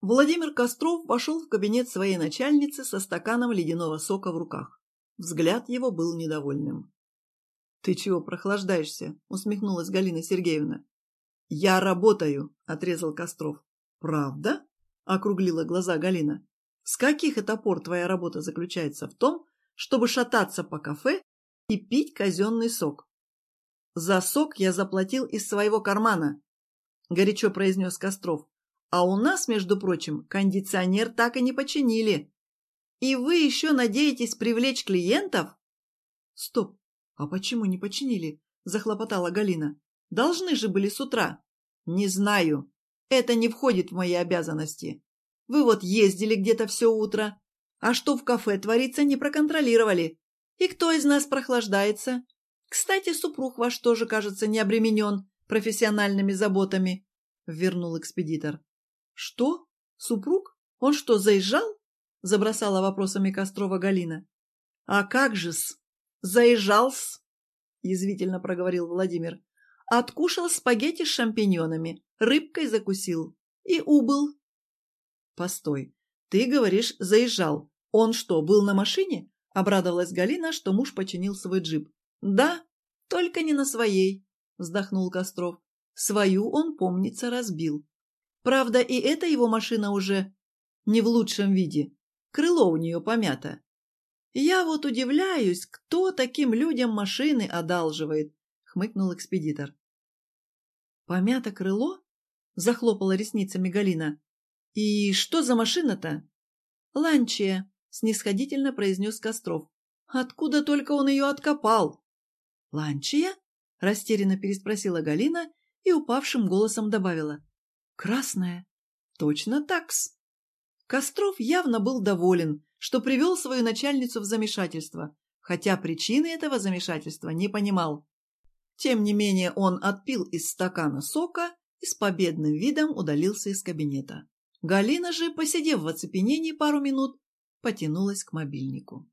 Владимир Костров вошел в кабинет своей начальницы со стаканом ледяного сока в руках. Взгляд его был недовольным. «Ты чего прохлаждаешься?» – усмехнулась Галина Сергеевна. «Я работаю», – отрезал Костров. «Правда?» – округлила глаза Галина. «С каких это пор твоя работа заключается в том, чтобы шататься по кафе и пить казенный сок?» «За сок я заплатил из своего кармана», – горячо произнес Костров. «А у нас, между прочим, кондиционер так и не починили. И вы еще надеетесь привлечь клиентов?» «Стоп, а почему не починили?» – захлопотала Галина. «Должны же были с утра». «Не знаю. Это не входит в мои обязанности. Вы вот ездили где-то все утро. А что в кафе творится, не проконтролировали. И кто из нас прохлаждается? Кстати, супруг ваш тоже, кажется, не обременен профессиональными заботами», – вернул экспедитор. «Что? Супруг? Он что, заезжал?» – забросала вопросами Кострова Галина. «А как же-с? Заезжал-с!» – язвительно проговорил Владимир. «Откушал спагетти с шампиньонами, рыбкой закусил и убыл». «Постой, ты говоришь, заезжал. Он что, был на машине?» – обрадовалась Галина, что муж починил свой джип. «Да, только не на своей», – вздохнул Костров. «Свою он, помнится, разбил. Правда, и эта его машина уже не в лучшем виде. Крыло у нее помято. Я вот удивляюсь, кто таким людям машины одалживает, хмыкнул экспедитор. Помято крыло? Захлопала ресницами Галина. И что за машина-то? Ланчия, снисходительно произнес Костров. Откуда только он ее откопал? Ланчия? Растерянно переспросила Галина и упавшим голосом добавила. Красная. Точно такс. Костров явно был доволен, что привел свою начальницу в замешательство, хотя причины этого замешательства не понимал. Тем не менее он отпил из стакана сока и с победным видом удалился из кабинета. Галина же, посидев в оцепенении пару минут, потянулась к мобильнику.